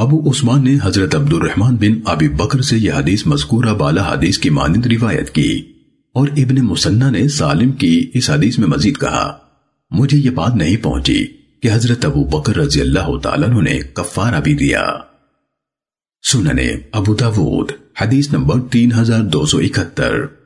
ابو عثمان نے حضرت عبد الرحمن بن ابی بکر سے یہ حدیث مذکورہ بالا حدیث کی مانند روایت کی اور ابن مسنہ نے سالم کی اس حدیث میں مزید کہا، مجھے یہ بات نہیں پہنچی کہ حضرت ابو بکر رضی اللہ تعالیٰ نے کفارہ بھی دیا۔ سننے ابو داود، حدیث نمبر تین ہزار دو سو اکہتر۔